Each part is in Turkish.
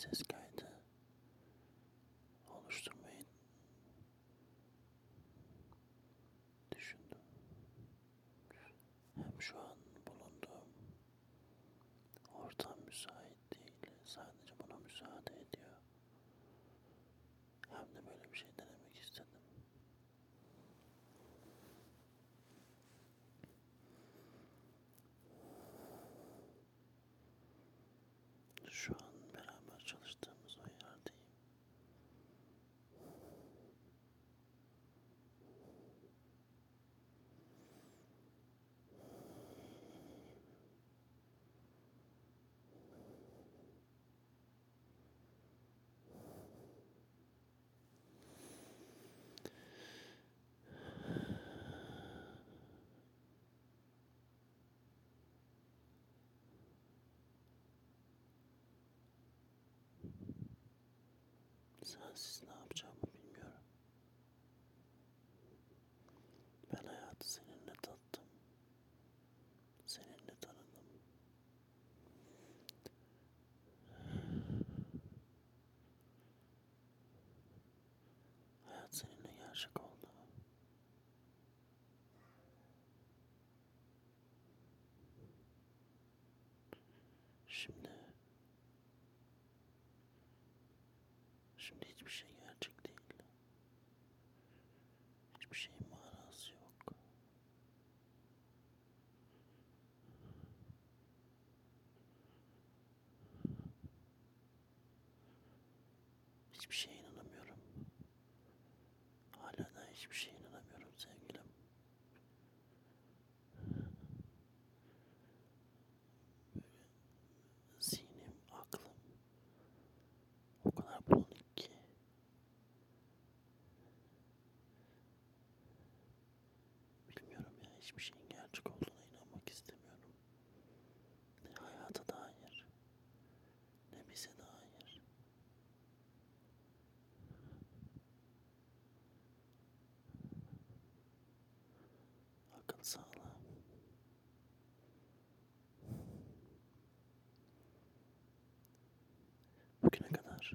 ses kaydı oluşturmayı düşündüm. Hem şu an bulunduğum ortam müsait değil. Sadece buna müsaade ediyor. Hem de böyle bir şey denemek istedim. Şu an beraber çalıştığımız o yerdeyim. Sensiz ne yapacağımı bilmiyorum. Ben hayatı seninle tattım. Seninle tanıdım. Hayat seninle gerçek oldu. Hiçbir şey gerçek değil. Hiçbir şeyin manası yok. Hiçbir şeye inanamıyorum. Hala da hiçbir şeye inanamıyorum sevgilim. Böyle zihnim, aklım o kadar bulanık ki bilmiyorum ya hiçbir şeyin gerçek olduğuna inanmak istemiyorum. Ne hayata dair ne bize dair. Akıl sağlığı. Bugüne kadar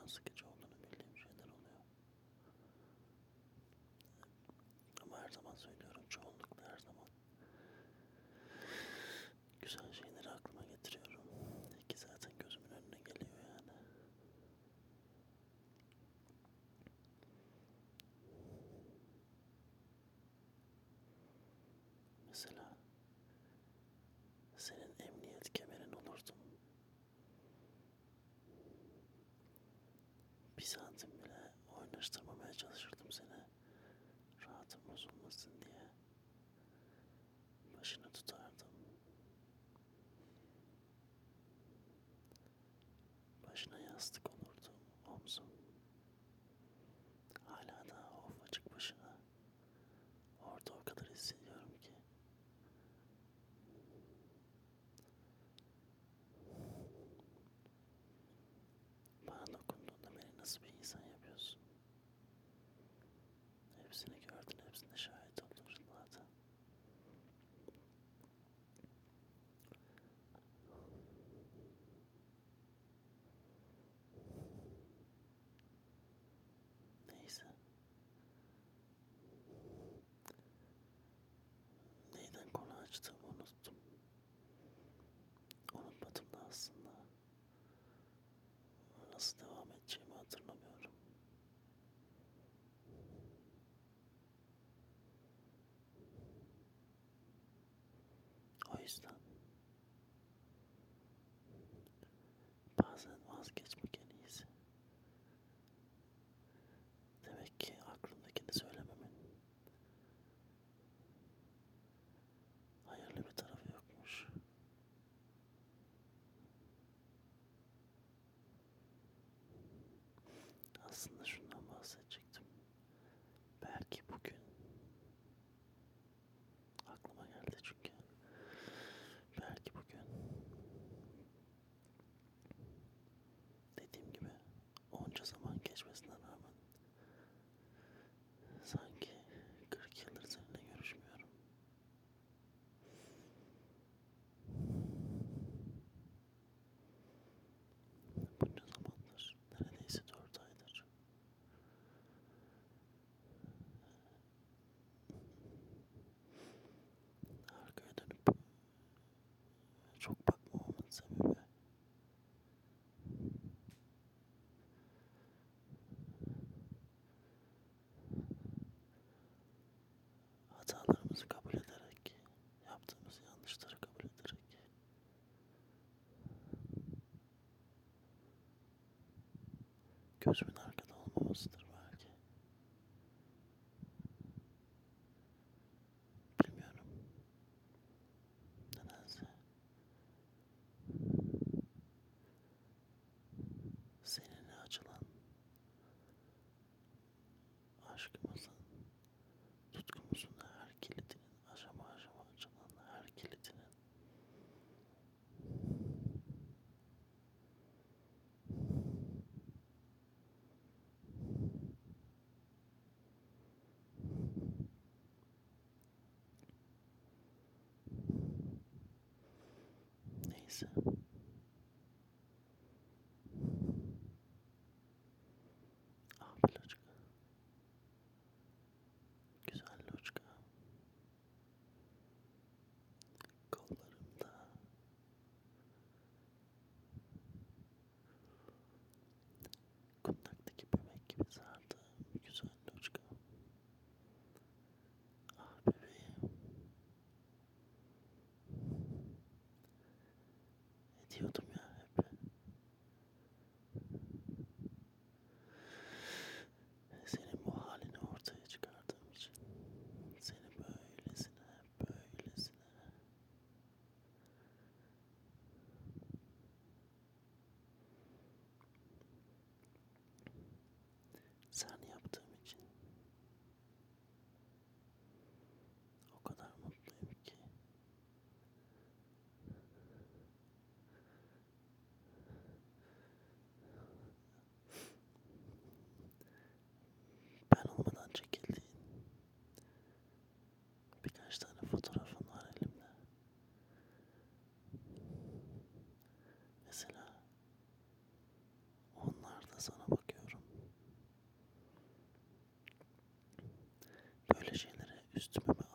emotions Bir santim bile oynaştırmamaya çalışırdım seni. Rahatım bozulmasın diye. Başını tutardım. Başına yastık olurdu omzum. Hala da o ufacık başına. Orada o kadar hissediyorum ki. Bana dokunduğunda beni nasıl bir insan yapıyorsun? Hepsini gördün, hepsine şahit oldun zaten. Neyse. Neyden konu açtığımı unuttum. Unutmadım da aslında. Nasıl devam نفس olmasındır. futbolcu arkada olmamasıdır. guys. sana bakıyorum. Böyle şeylere üstüme mi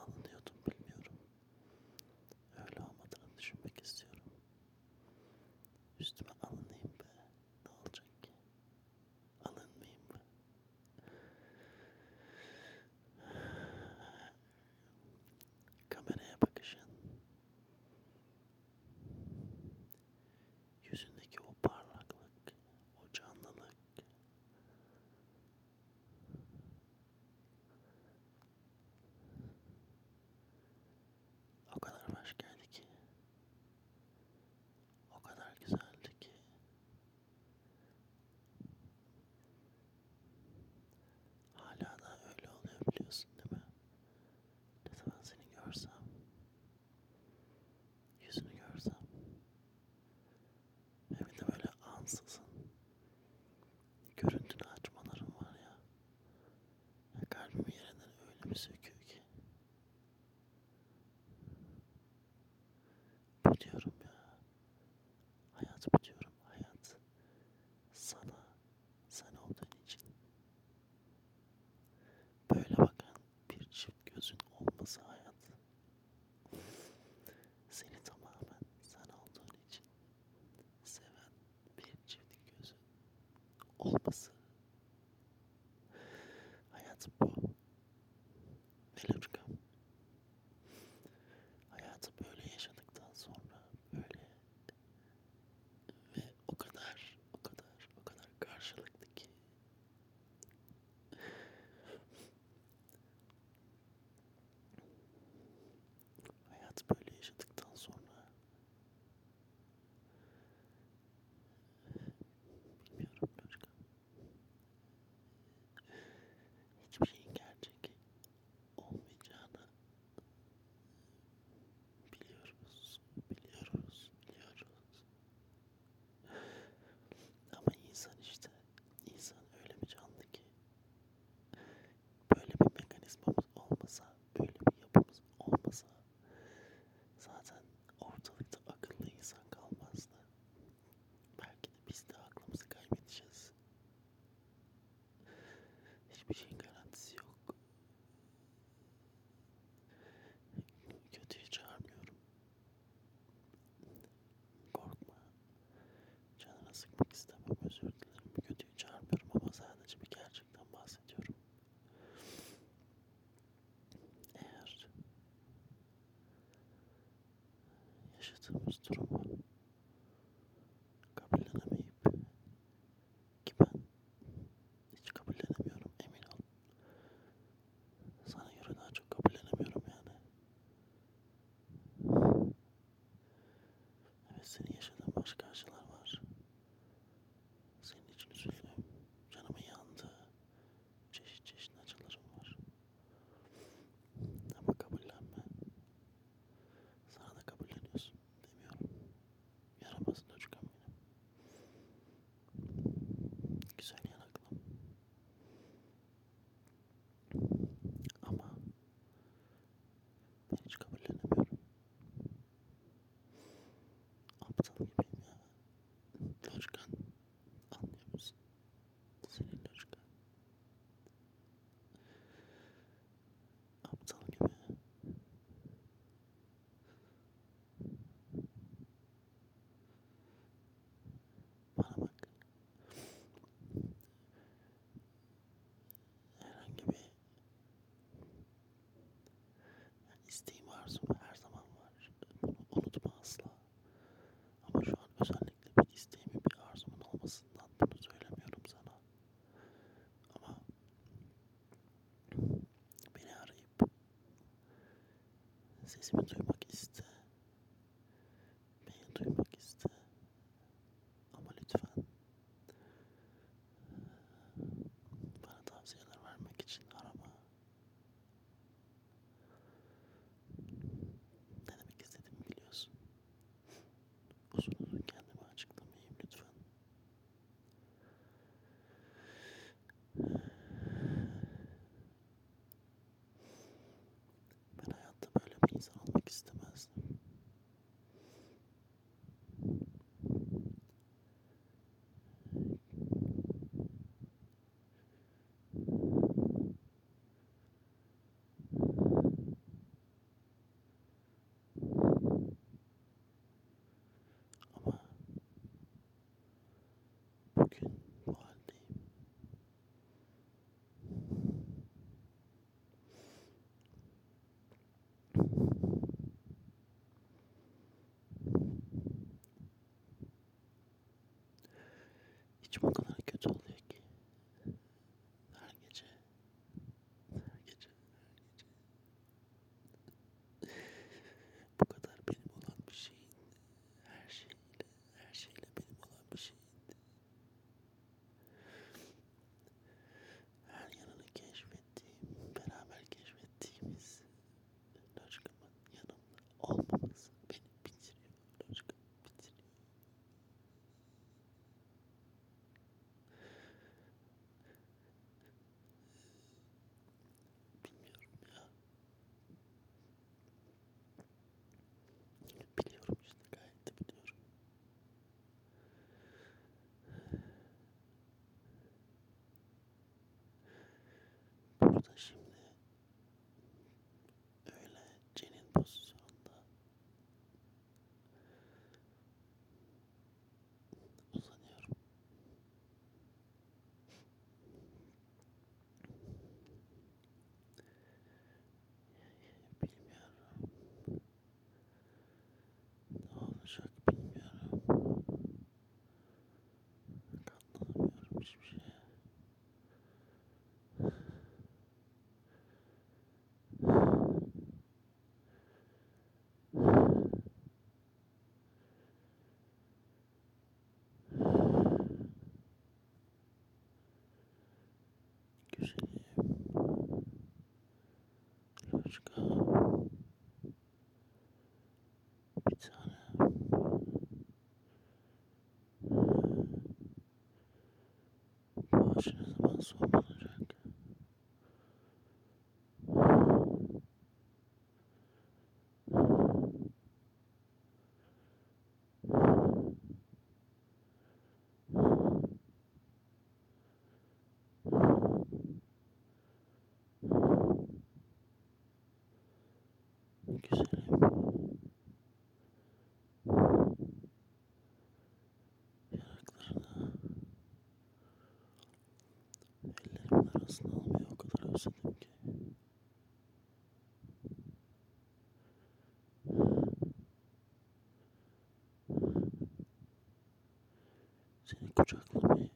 Nasıl hayat? Seni tamamen sen olduğun için seven bir çift gözün olması Yazık bu kızda. c'est Mathieu Marquiste. tu m'entendras. action. dakika. Bir tane. Maaşı ne zaman sormalı? sanırım ki. Seni kucaklamayı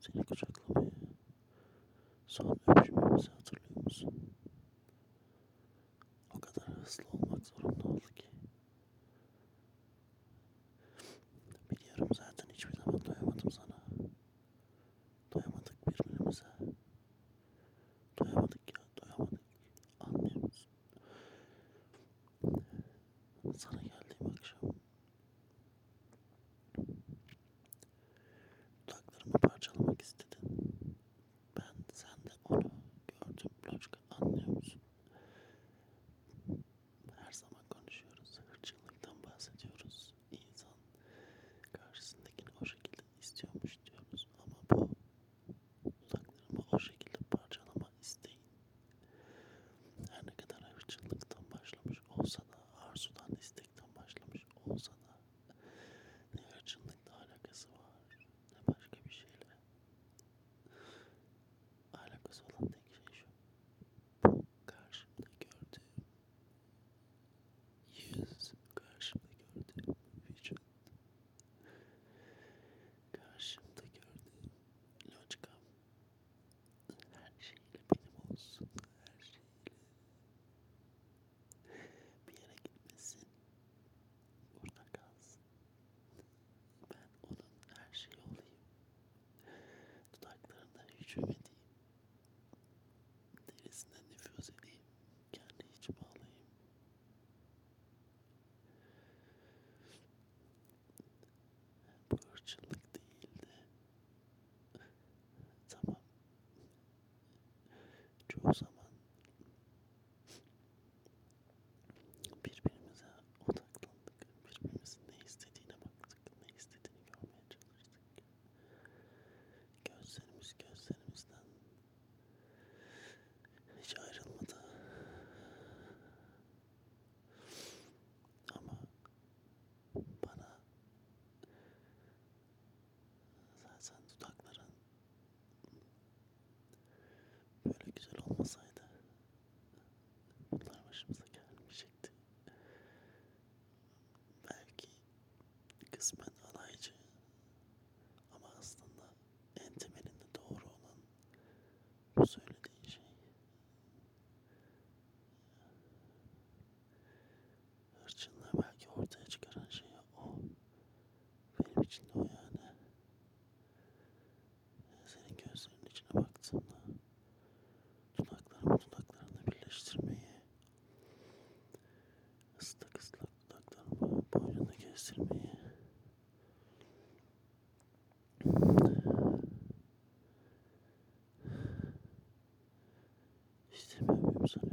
Seni kucaklamayı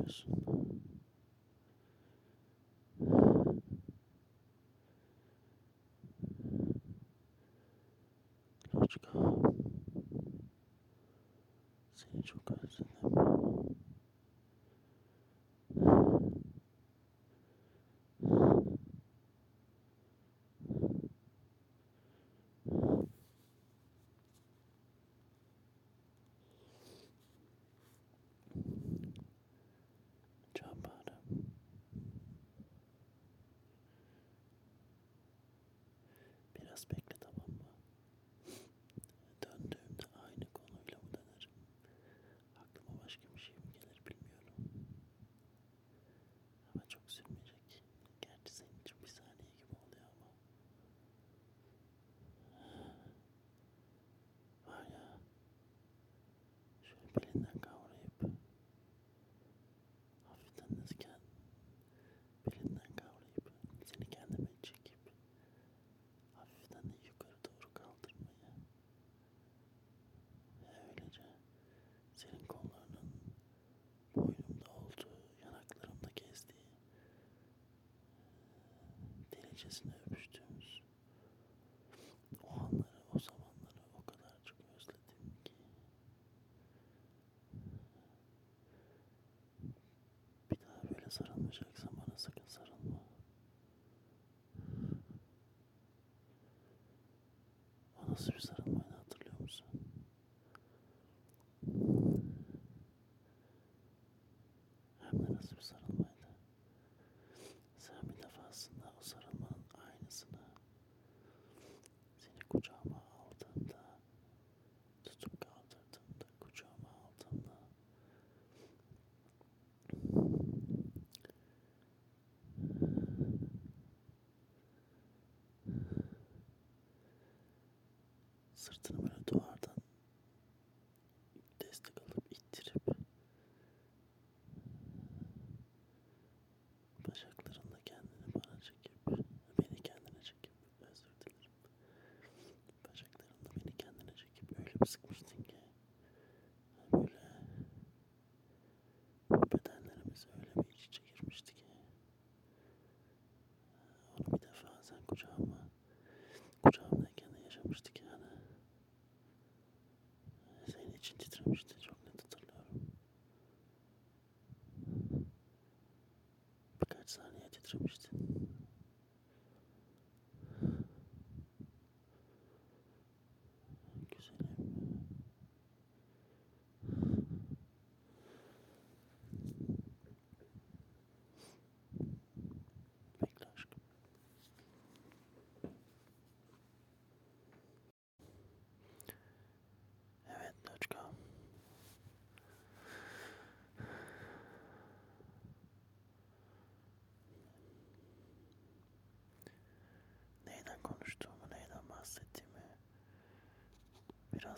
isso. Let's go. Sente o caso, né? Jackson. derinlemesine öpüştüğümüz o anları, o zamanları o kadar çok özledim ki. Bir daha böyle sarılmayacak sırtını böyle doğru.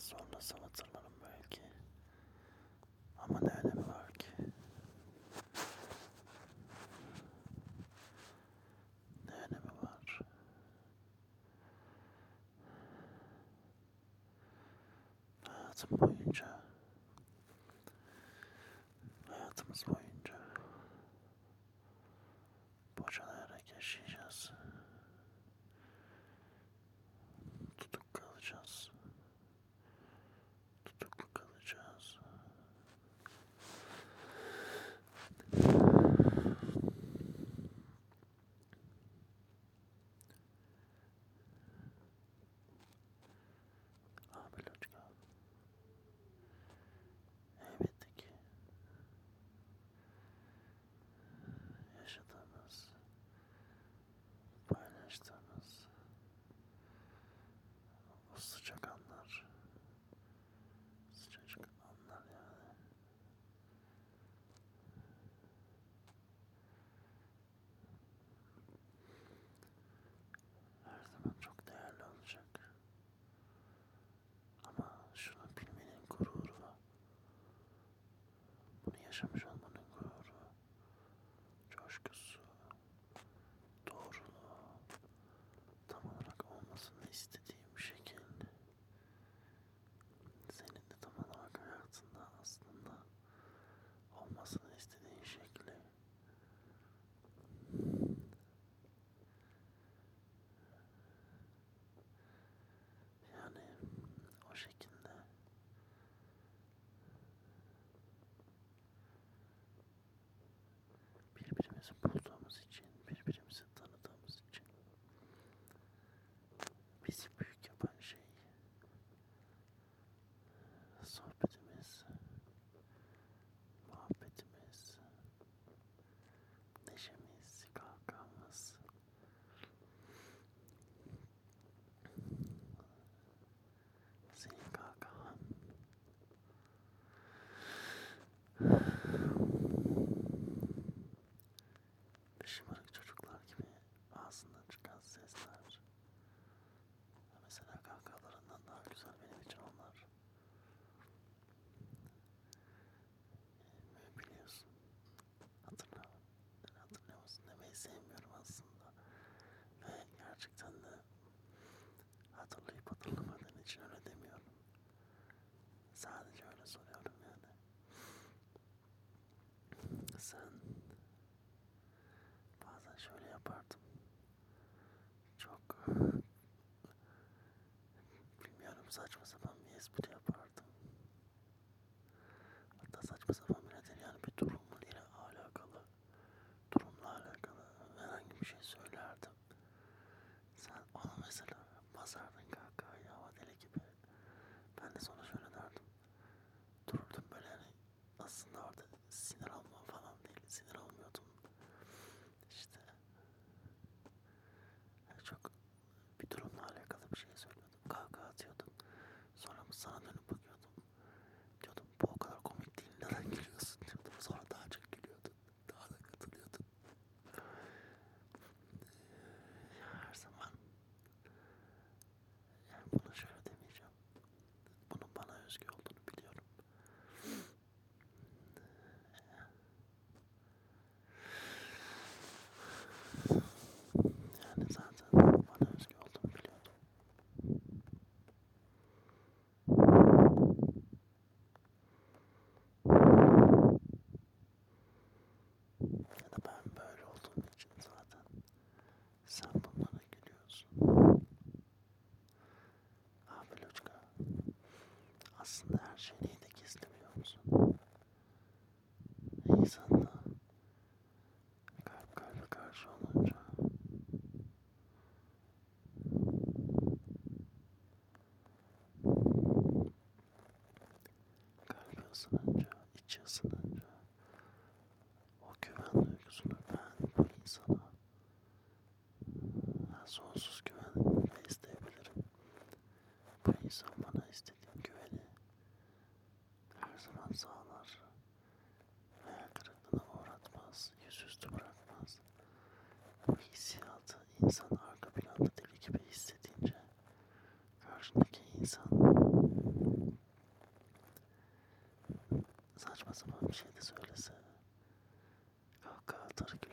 そんなさまざま sevmiyorum aslında. Ve gerçekten de hatırlayıp hatırlamadığın için öyle demiyorum. Sadece aslında orada sinir olma falan değil. Sinir olmuyordum. İşte çok bir durumla alakalı bir şey söylüyordum. Kahkaha atıyordum. Sonra bu sana dönüp 是男。Kahkaha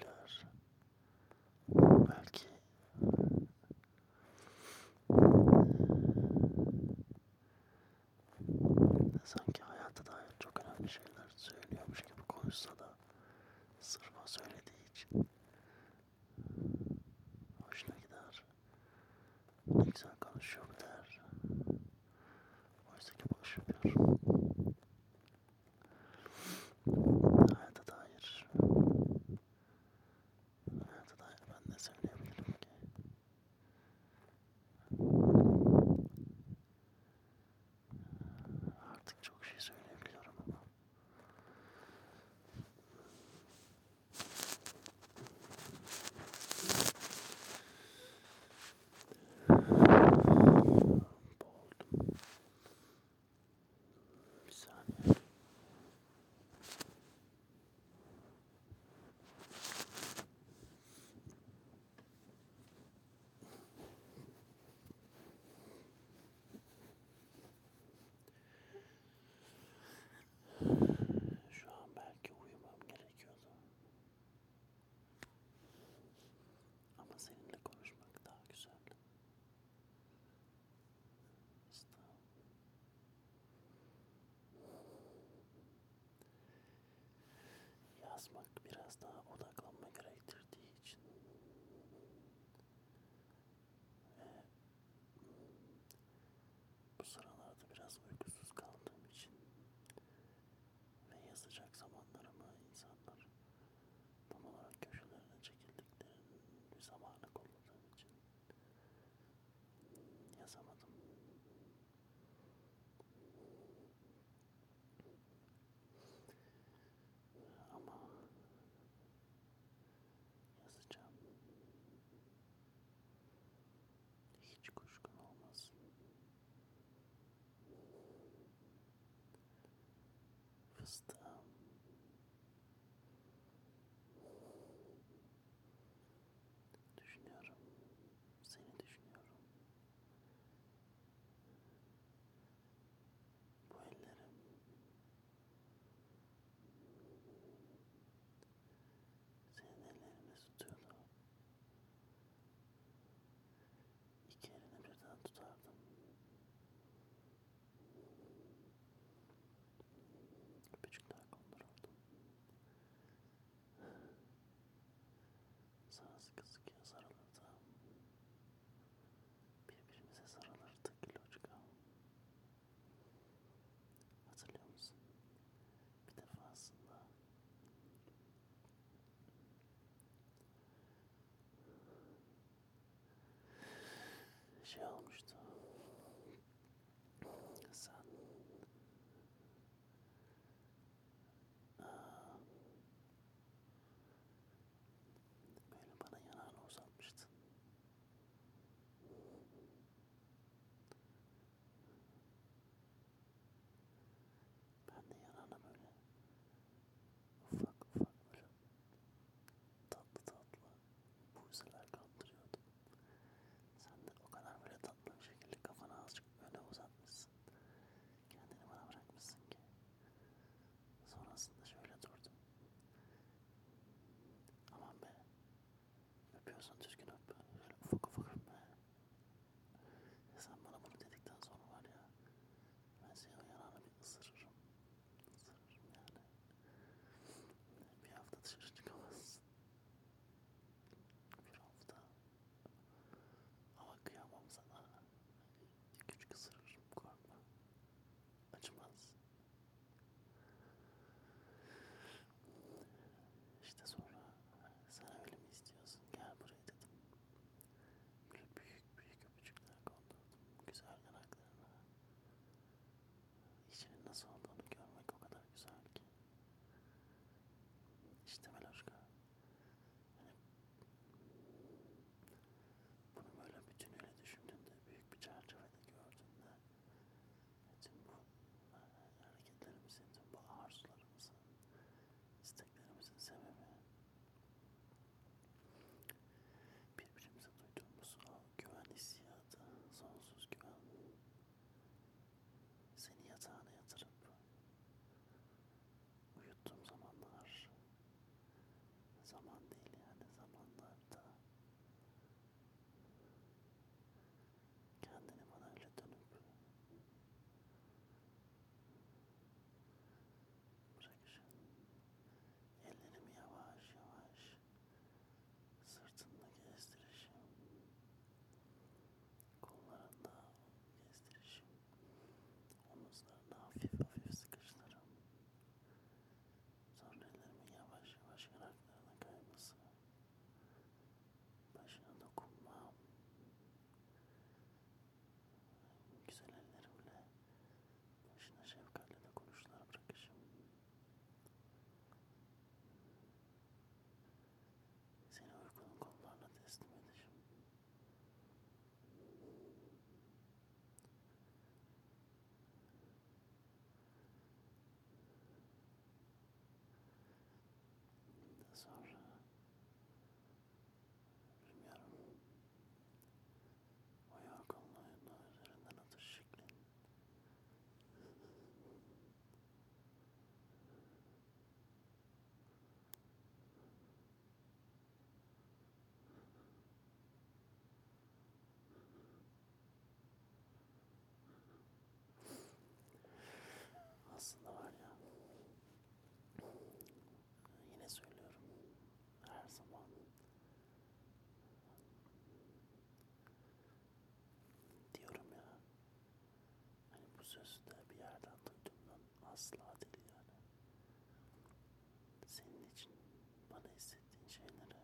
podcast. Sana Santos. güzel. sözü de bir yerden duydum ben. Asla değil yani. Senin için bana hissettiğin şeyleri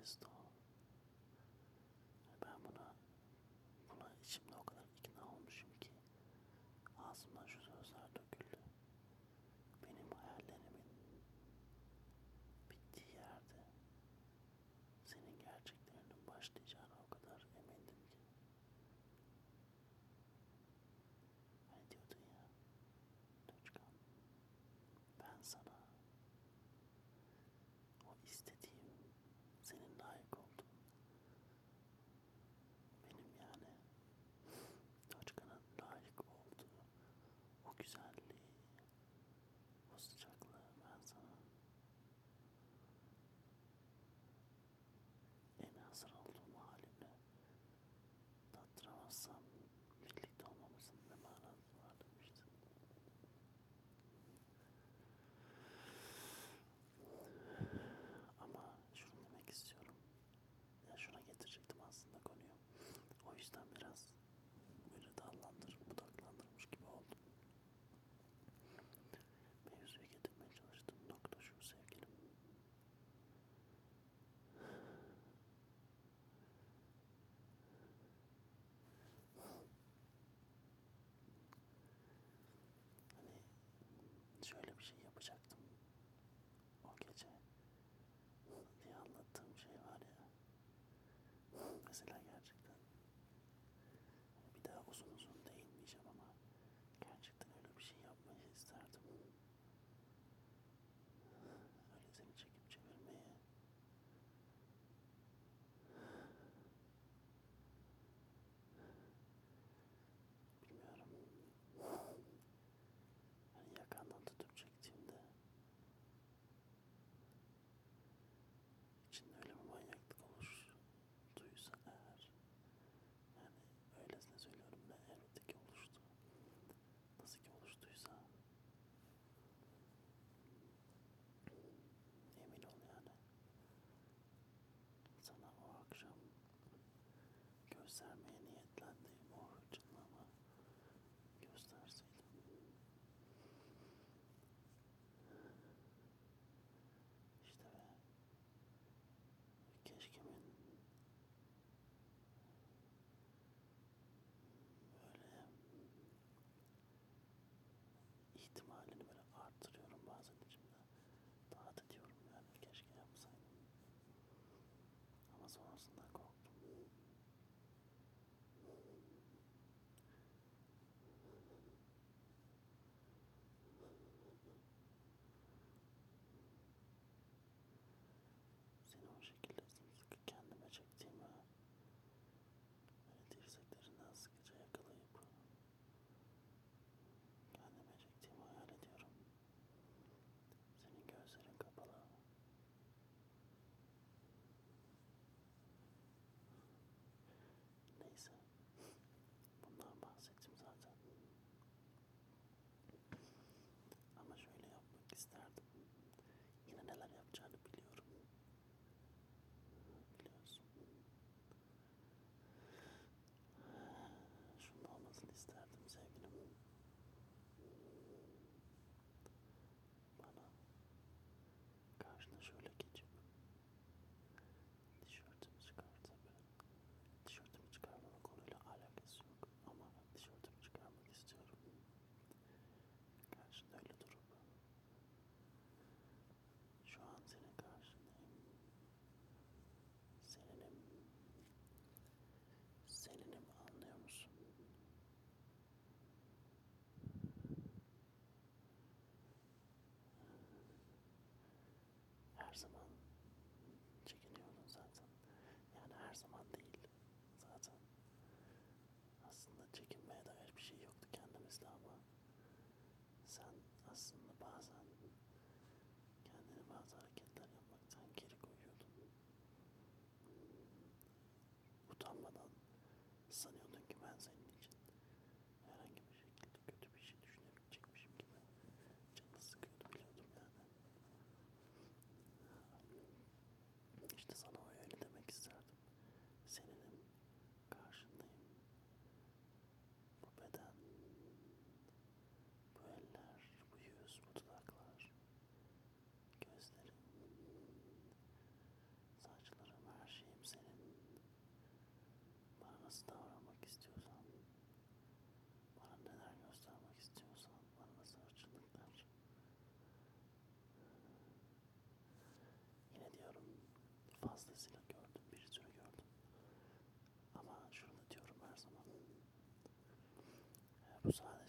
sessiz ol. Ben buna buna içimde o kadar ikna olmuşum ki ağzımdan şu awesome. göstermeye niyetlendiğim o hırçınlığımı gösterseydim. İşte ve keşkemin böyle ihtimalini böyle arttırıyorum bazen içimde. Daha da diyorum yani keşke yapsaydım. Ama sonrasında korkuyorum. nasıl davranmak istiyorsan, bana neler göstermek istiyorsan, bana nasıl açıldıklar. Yine diyorum fazlasıyla gördüm, bir sürü gördüm. Ama şunu diyorum her zaman. Bu sadece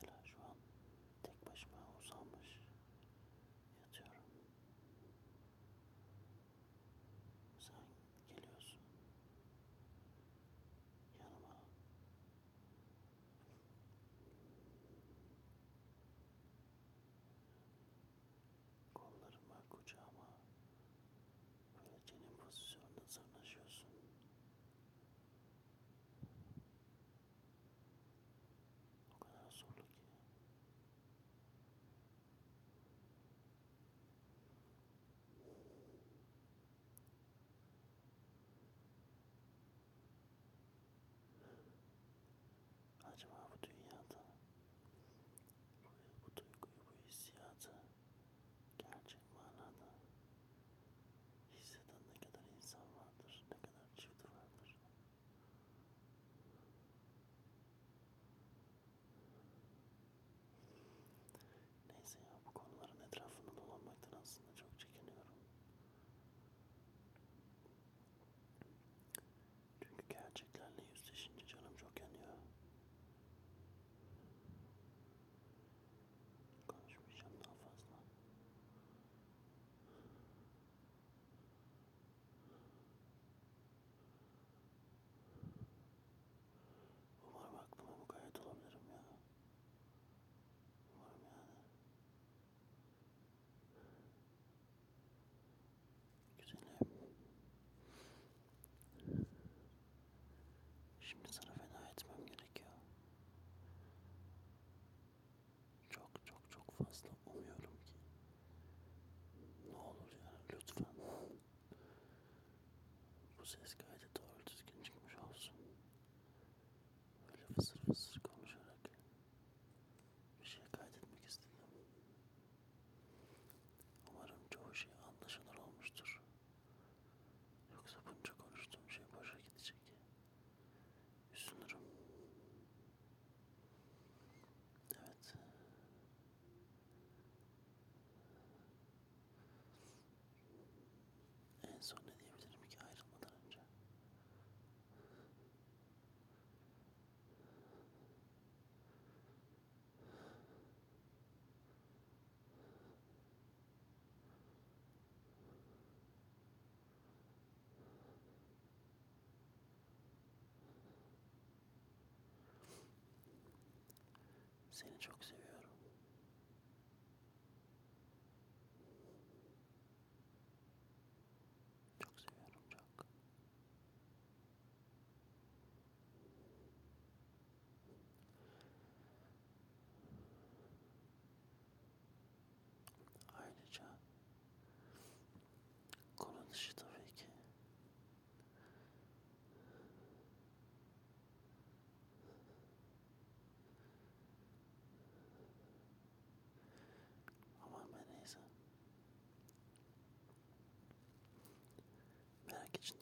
is. Francisco. Seni çok seviyorum. package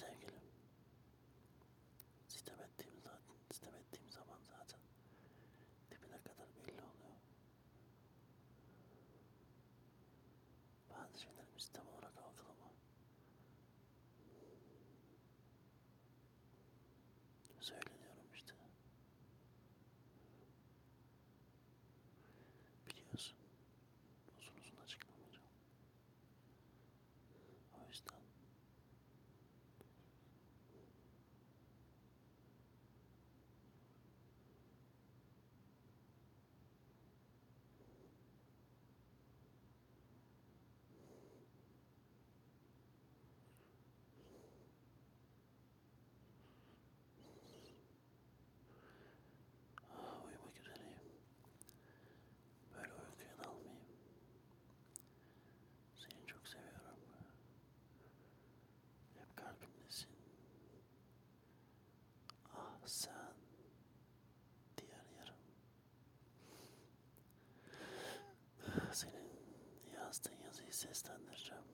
sevgilim. Sitem ettiğim, zaten, sitem ettiğim zaman zaten dibine kadar belli oluyor. Bazı şeylerim sistem olarak algılama. Söyle. sen diğer yarım. Senin yazdığın yazıyı seslendireceğim.